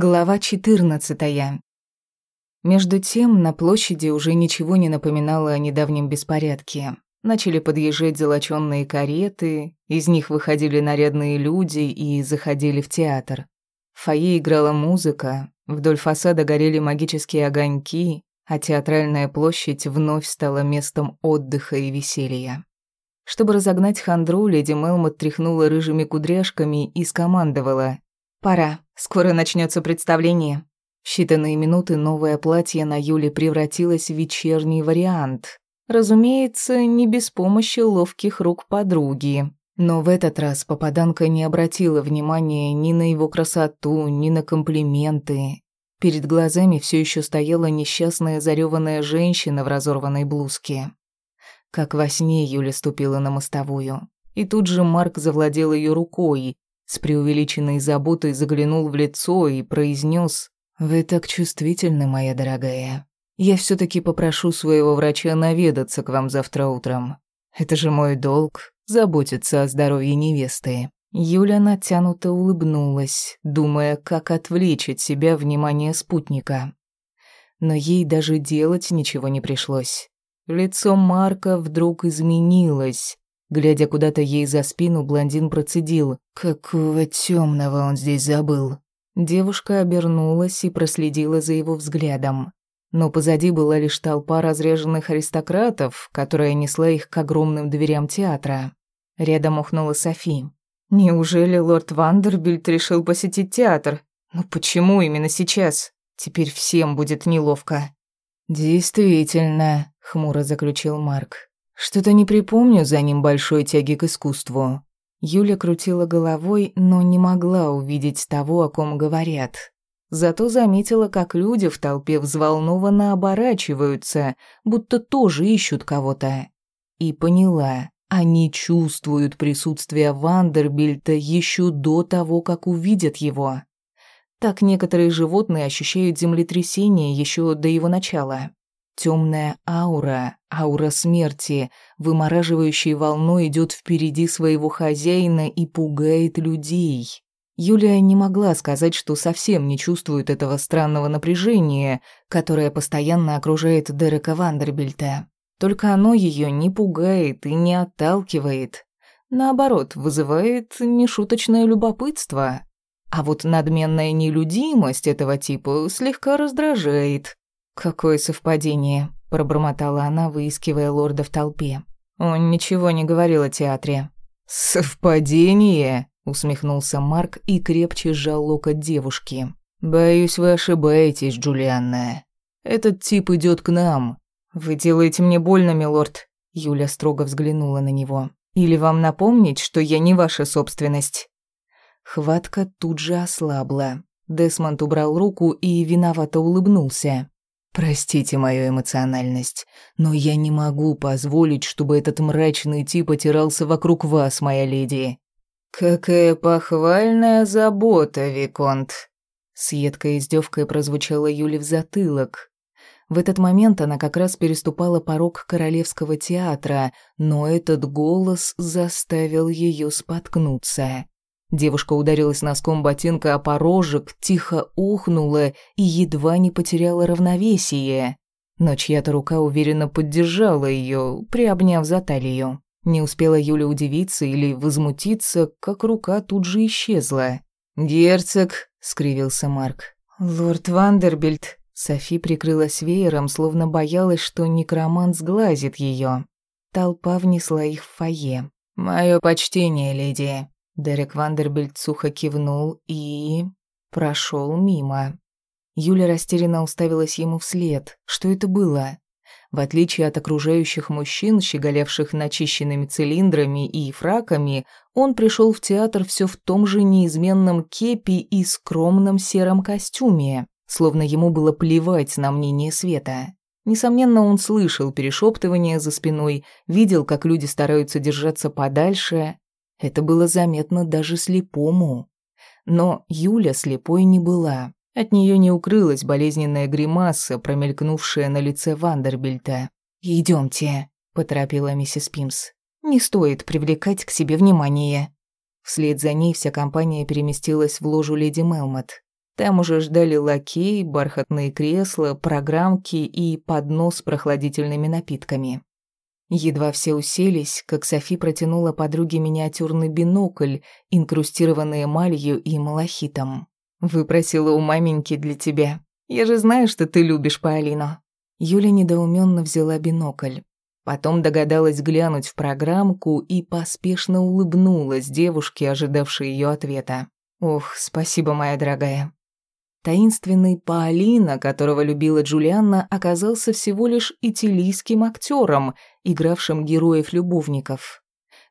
Глава 14. Между тем, на площади уже ничего не напоминало о недавнем беспорядке. Начали подъезжать золочёные кареты, из них выходили нарядные люди и заходили в театр. В фойе играла музыка, вдоль фасада горели магические огоньки, а театральная площадь вновь стала местом отдыха и веселья. Чтобы разогнать хандру, леди Мелмот тряхнула рыжими кудряшками и скомандовала «Пора, скоро начнется представление». В считанные минуты новое платье на Юле превратилось в вечерний вариант. Разумеется, не без помощи ловких рук подруги. Но в этот раз попаданка не обратила внимания ни на его красоту, ни на комплименты. Перед глазами все еще стояла несчастная зареванная женщина в разорванной блузке. Как во сне Юля ступила на мостовую. И тут же Марк завладел ее рукой, с преувеличенной заботой заглянул в лицо и произнес: «Вы так чувствительны, моя дорогая. Я все таки попрошу своего врача наведаться к вам завтра утром. Это же мой долг — заботиться о здоровье невесты». Юля натянуто улыбнулась, думая, как отвлечь от себя внимание спутника. Но ей даже делать ничего не пришлось. Лицо Марка вдруг изменилось, Глядя куда-то ей за спину, блондин процедил. «Какого темного он здесь забыл?» Девушка обернулась и проследила за его взглядом. Но позади была лишь толпа разреженных аристократов, которая несла их к огромным дверям театра. Рядом ухнула Софи. «Неужели лорд Вандербильд решил посетить театр? Ну почему именно сейчас? Теперь всем будет неловко». «Действительно», — хмуро заключил Марк. Что-то не припомню за ним большой тяги к искусству. Юля крутила головой, но не могла увидеть того, о ком говорят. Зато заметила, как люди в толпе взволнованно оборачиваются, будто тоже ищут кого-то. И поняла, они чувствуют присутствие Вандербильта еще до того, как увидят его. Так некоторые животные ощущают землетрясение еще до его начала. Темная аура, аура смерти, вымораживающей волной идет впереди своего хозяина и пугает людей. Юлия не могла сказать, что совсем не чувствует этого странного напряжения, которое постоянно окружает Дерека Вандербильта. Только оно ее не пугает и не отталкивает. Наоборот, вызывает нешуточное любопытство. А вот надменная нелюдимость этого типа слегка раздражает. «Какое совпадение», — пробормотала она, выискивая лорда в толпе. Он ничего не говорил о театре. «Совпадение?» — усмехнулся Марк и крепче сжал локоть девушки. «Боюсь, вы ошибаетесь, Джулианна. Этот тип идет к нам». «Вы делаете мне больно, милорд», — Юля строго взглянула на него. «Или вам напомнить, что я не ваша собственность?» Хватка тут же ослабла. Десмонд убрал руку и виновато улыбнулся. Простите мою эмоциональность, но я не могу позволить, чтобы этот мрачный тип отирался вокруг вас, моя леди. Какая похвальная забота, виконт. С едкой издевкой прозвучала Юли в затылок. В этот момент она как раз переступала порог королевского театра, но этот голос заставил ее споткнуться. Девушка ударилась носком ботинка о порожек, тихо ухнула и едва не потеряла равновесие. Но чья-то рука уверенно поддержала ее, приобняв за талию. Не успела Юля удивиться или возмутиться, как рука тут же исчезла. «Герцог», — скривился Марк. «Лорд Вандербильд». Софи прикрылась веером, словно боялась, что некромант сглазит ее. Толпа внесла их в фойе. «Мое почтение, леди», Дерек Вандербильд сухо кивнул и... прошел мимо. Юля растерянно уставилась ему вслед. Что это было? В отличие от окружающих мужчин, щеголявших начищенными цилиндрами и фраками, он пришел в театр все в том же неизменном кепи и скромном сером костюме, словно ему было плевать на мнение Света. Несомненно, он слышал перешептывания за спиной, видел, как люди стараются держаться подальше, это было заметно даже слепому. Но Юля слепой не была. От нее не укрылась болезненная гримаса, промелькнувшая на лице Вандербильта. «Идемте», — поторопила миссис Пимс. «Не стоит привлекать к себе внимание». Вслед за ней вся компания переместилась в ложу леди Мелмот. Там уже ждали лакей, бархатные кресла, программки и поднос с прохладительными напитками. Едва все уселись, как Софи протянула подруге миниатюрный бинокль, инкрустированный эмалью и малахитом. «Выпросила у маменьки для тебя. Я же знаю, что ты любишь Паолину». Юля недоуменно взяла бинокль. Потом догадалась глянуть в программку и поспешно улыбнулась девушке, ожидавшей ее ответа. «Ох, спасибо, моя дорогая. Таинственный Паолина, которого любила Джулианна, оказался всего лишь итилийским актером, игравшим героев-любовников.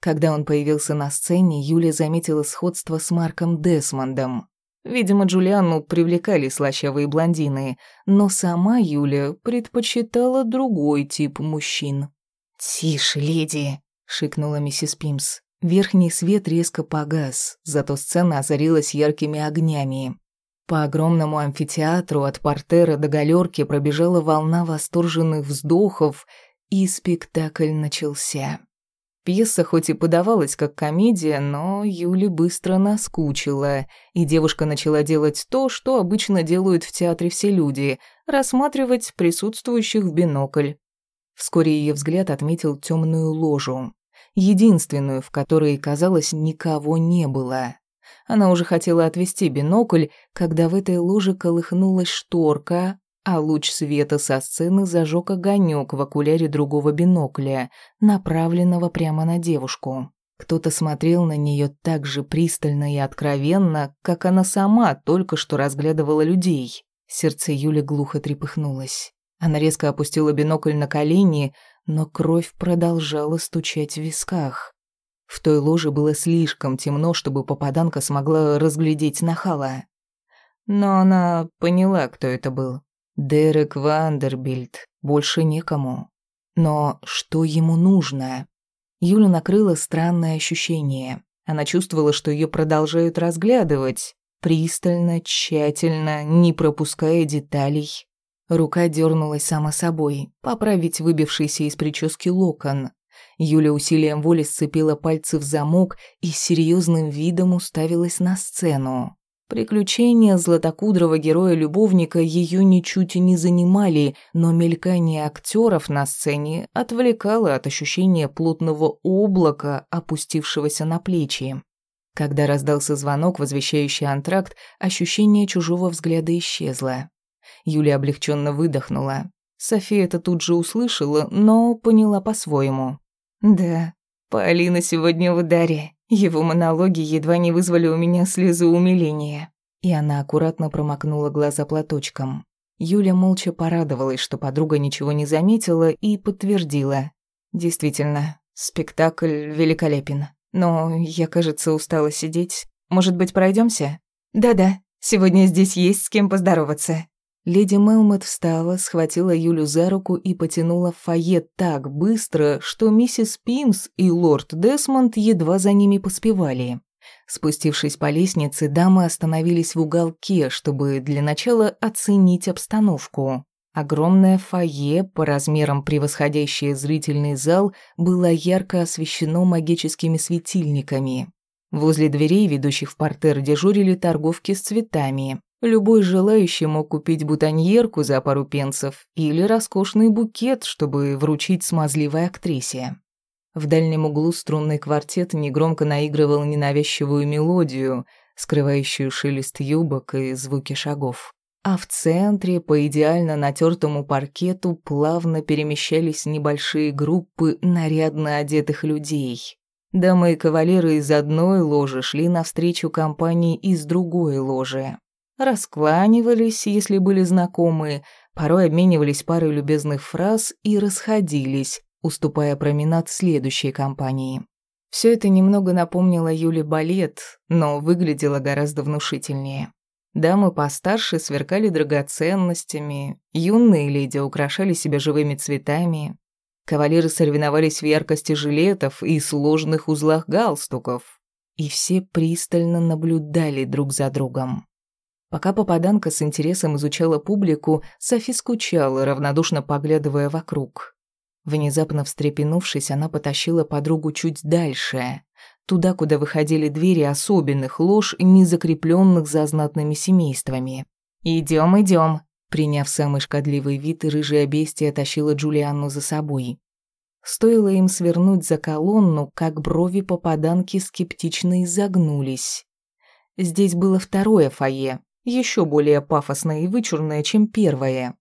Когда он появился на сцене, Юля заметила сходство с Марком Десмондом. Видимо, Джулианну привлекали слащавые блондины, но сама Юля предпочитала другой тип мужчин. «Тише, леди!» — шикнула миссис Пимс. Верхний свет резко погас, зато сцена озарилась яркими огнями. По огромному амфитеатру от портера до галерки пробежала волна восторженных вздохов, и спектакль начался. Пьеса хоть и подавалась как комедия, но Юле быстро наскучила, и девушка начала делать то, что обычно делают в театре все люди – рассматривать присутствующих в бинокль. Вскоре ее взгляд отметил темную ложу, единственную, в которой, казалось, никого не было. Она уже хотела отвести бинокль, когда в этой луже колыхнулась шторка, а луч света со сцены зажег огонек в окуляре другого бинокля, направленного прямо на девушку. Кто-то смотрел на нее так же пристально и откровенно, как она сама только что разглядывала людей. Сердце Юли глухо трепыхнулось. Она резко опустила бинокль на колени, но кровь продолжала стучать в висках. В той ложе было слишком темно, чтобы попаданка смогла разглядеть нахала. Но она поняла, кто это был. Дерек Вандербильд. Больше некому. Но что ему нужно? Юля накрыла странное ощущение. Она чувствовала, что ее продолжают разглядывать. Пристально, тщательно, не пропуская деталей. Рука дернулась сама собой, поправить выбившийся из прически локон. Юля усилием воли сцепила пальцы в замок и серьезным видом уставилась на сцену. Приключения златокудрого героя-любовника ее ничуть и не занимали, но мелькание актеров на сцене отвлекало от ощущения плотного облака, опустившегося на плечи. Когда раздался звонок, возвещающий антракт, ощущение чужого взгляда исчезло. Юля облегченно выдохнула. София это тут же услышала, но поняла по-своему. Да, Полина сегодня в ударе. Его монологи едва не вызвали у меня слезы умиления. И она аккуратно промокнула глаза платочком. Юля молча порадовалась, что подруга ничего не заметила, и подтвердила. Действительно, спектакль великолепен. Но я, кажется, устала сидеть. Может быть, пройдемся? Да-да, сегодня здесь есть с кем поздороваться. Леди Мелмот встала, схватила Юлю за руку и потянула в фойе так быстро, что миссис Пимс и лорд Десмонд едва за ними поспевали. Спустившись по лестнице, дамы остановились в уголке, чтобы для начала оценить обстановку. Огромное фойе, по размерам превосходящее зрительный зал, было ярко освещено магическими светильниками. Возле дверей, ведущих в портер, дежурили торговки с цветами. Любой желающий мог купить бутоньерку за пару пенсов или роскошный букет, чтобы вручить смазливой актрисе. В дальнем углу струнный квартет негромко наигрывал ненавязчивую мелодию, скрывающую шелест юбок и звуки шагов. А в центре, по идеально натертому паркету, плавно перемещались небольшие группы нарядно одетых людей. Дамы и кавалеры из одной ложи шли навстречу компании из другой ложи раскланивались, если были знакомы, порой обменивались парой любезных фраз и расходились, уступая променад следующей компании. Все это немного напомнило Юле балет, но выглядело гораздо внушительнее. Дамы постарше сверкали драгоценностями, юные леди украшали себя живыми цветами, кавалеры соревновались в яркости жилетов и сложных узлах галстуков, и все пристально наблюдали друг за другом. Пока попаданка с интересом изучала публику, Софи скучала, равнодушно поглядывая вокруг. Внезапно встрепенувшись, она потащила подругу чуть дальше. туда, куда выходили двери особенных лож, не закрепленных за знатными семействами. Идем, идем. Приняв самый шкодливый вид, рыжая бестия тащила Джулианну за собой. Стоило им свернуть за колонну, как брови попаданки скептично изогнулись. Здесь было второе фойе, еще более пафосное и вычурное, чем первое.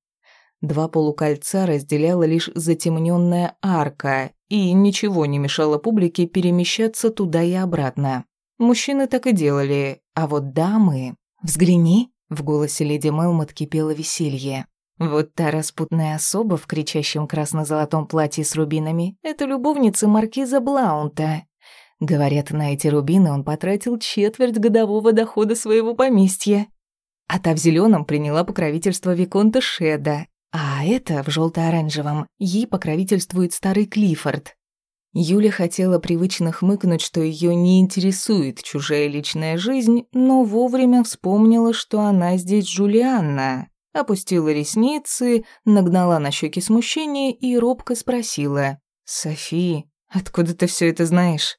Два полукольца разделяла лишь затемненная арка, и ничего не мешало публике перемещаться туда и обратно. Мужчины так и делали, а вот дамы... «Взгляни!» — в голосе леди Мелмот кипело веселье. Вот та распутная особа в кричащем красно-золотом платье с рубинами — это любовница маркиза Блаунта. Говорят, на эти рубины он потратил четверть годового дохода своего поместья. А та в зеленом приняла покровительство Виконта Шеда, а это в желто-оранжевом ей покровительствует старый Клиффорд. Юля хотела привычно хмыкнуть, что ее не интересует чужая личная жизнь, но вовремя вспомнила, что она здесь Джулианна. Опустила ресницы, нагнала на щеки смущение и робко спросила. «Софи, откуда ты все это знаешь?»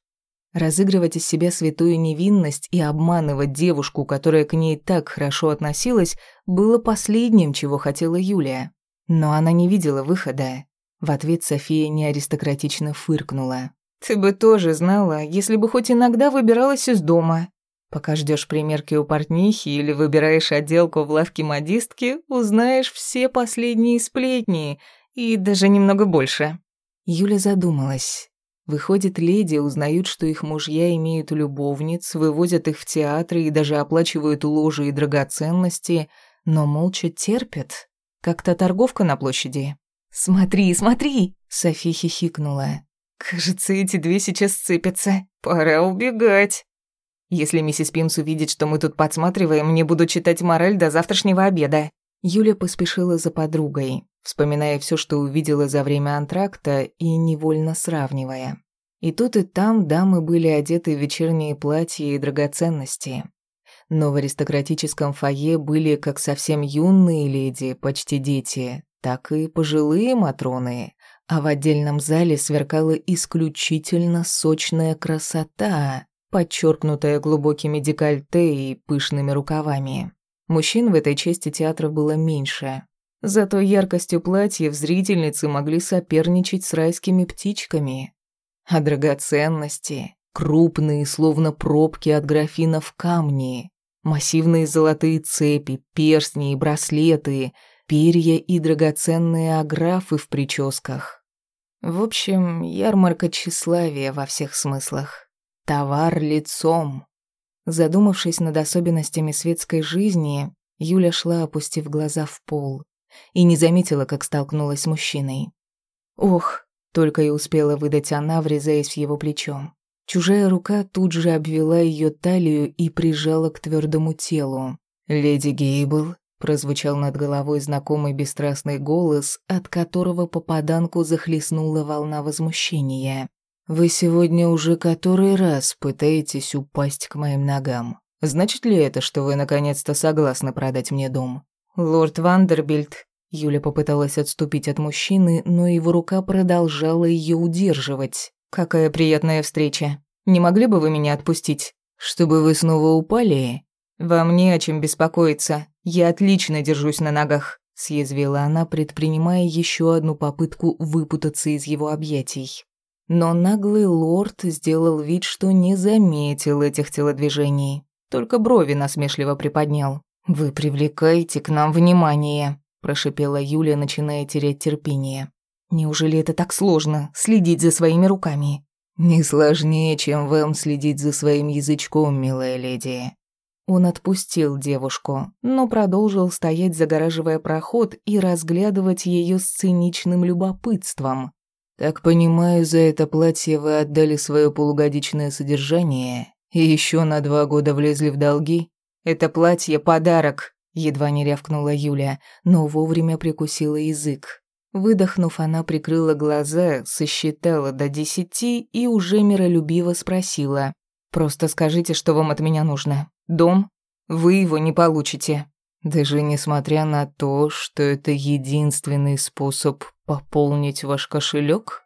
Разыгрывать из себя святую невинность и обманывать девушку, которая к ней так хорошо относилась, было последним, чего хотела Юлия. Но она не видела выхода. В ответ София неаристократично фыркнула. «Ты бы тоже знала, если бы хоть иногда выбиралась из дома. Пока ждешь примерки у портнихи или выбираешь отделку в лавке модистки, узнаешь все последние сплетни и даже немного больше». Юля задумалась. Выходит, леди узнают, что их мужья имеют любовниц, вывозят их в театры и даже оплачивают ложи и драгоценности, но молча терпят. Как та торговка на площади. «Смотри, смотри!» — Софи хихикнула. «Кажется, эти две сейчас сцепятся. Пора убегать. Если миссис Пимс увидит, что мы тут подсматриваем, мне буду читать мораль до завтрашнего обеда». Юля поспешила за подругой, вспоминая все, что увидела за время антракта и невольно сравнивая. И тут и там дамы были одеты в вечерние платья и драгоценности но в аристократическом фойе были как совсем юные леди, почти дети, так и пожилые матроны, а в отдельном зале сверкала исключительно сочная красота, подчеркнутая глубокими декольте и пышными рукавами. Мужчин в этой части театра было меньше. Зато яркостью платьев зрительницы могли соперничать с райскими птичками. А драгоценности, крупные, словно пробки от графинов камни, Массивные золотые цепи, перстни и браслеты, перья и драгоценные аграфы в прическах. В общем, ярмарка тщеславия во всех смыслах. Товар лицом. Задумавшись над особенностями светской жизни, Юля шла, опустив глаза в пол, и не заметила, как столкнулась с мужчиной. «Ох!» — только и успела выдать она, врезаясь в его плечо. Чужая рука тут же обвела ее талию и прижала к твердому телу. «Леди Гейбл», — прозвучал над головой знакомый бесстрастный голос, от которого попаданку захлестнула волна возмущения. «Вы сегодня уже который раз пытаетесь упасть к моим ногам. Значит ли это, что вы наконец-то согласны продать мне дом?» «Лорд Вандербильд», Юля попыталась отступить от мужчины, но его рука продолжала ее удерживать. «Какая приятная встреча. Не могли бы вы меня отпустить? Чтобы вы снова упали?» «Вам не о чем беспокоиться. Я отлично держусь на ногах», — съязвила она, предпринимая еще одну попытку выпутаться из его объятий. Но наглый лорд сделал вид, что не заметил этих телодвижений, только брови насмешливо приподнял. «Вы привлекаете к нам внимание», – прошипела Юля, начиная терять терпение. Неужели это так сложно следить за своими руками? Не сложнее, чем вам следить за своим язычком, милая леди. Он отпустил девушку, но продолжил стоять, загораживая проход и разглядывать ее с циничным любопытством. «Так понимаю, за это платье вы отдали свое полугодичное содержание и еще на два года влезли в долги?» «Это платье — подарок», — едва не рявкнула Юля, но вовремя прикусила язык. Выдохнув, она прикрыла глаза, сосчитала до десяти и уже миролюбиво спросила. «Просто скажите, что вам от меня нужно. Дом? Вы его не получите». Даже несмотря на то, что это единственный способ пополнить ваш кошелек?